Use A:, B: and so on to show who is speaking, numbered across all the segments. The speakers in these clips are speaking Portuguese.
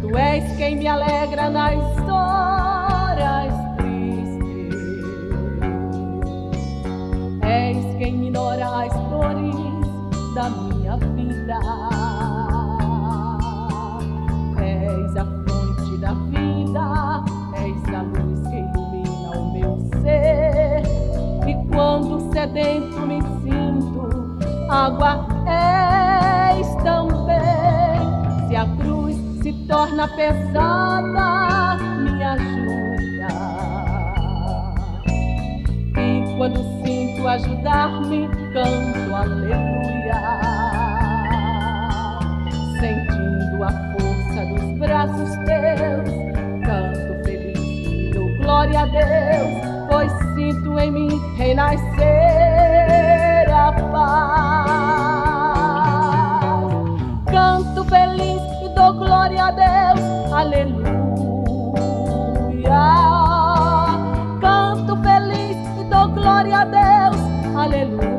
A: Tu és quem me alegra nas horas tristes. És quem minora as dores da minha vida. És a fonte da vida, és a luz que ilumina o meu ser. E quando sedento me sinto, água torna pesada, me ajuda. E quando sinto ajudar-me, canto aleluia. Sentindo a força dos braços teus, canto feliz, dou glória a Deus, pois sinto em mim renascer a paz. Aleluia. Canto feliz e dou glória a Deus, aleluia.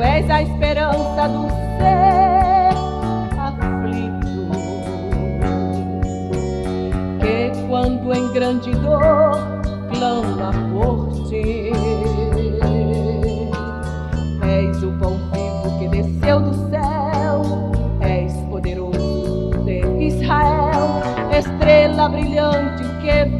A: És a esperança do ser aflito, que quando em grande dor clama por ti. És o pão vivo que desceu do céu, és poderoso de Israel, estrela brilhante que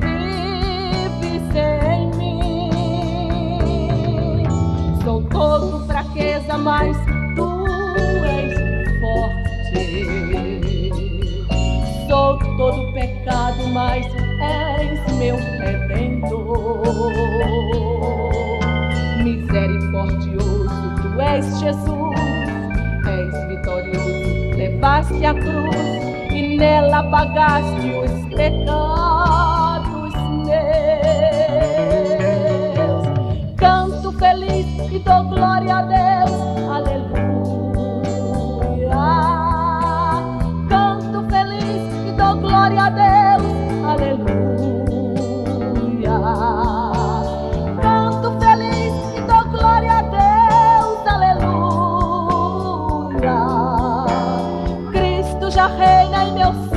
A: mas tu és forte. Sou todo pecado, mas és meu redentor. Misericordioso, tu és Jesus, és vitorioso, levaste a cruz e nela pagaste os pecados feliz e dou glória a Deus, aleluia. Canto feliz e dou glória a Deus, aleluia. Canto feliz e dou glória a Deus, aleluia. Cristo já reina em meu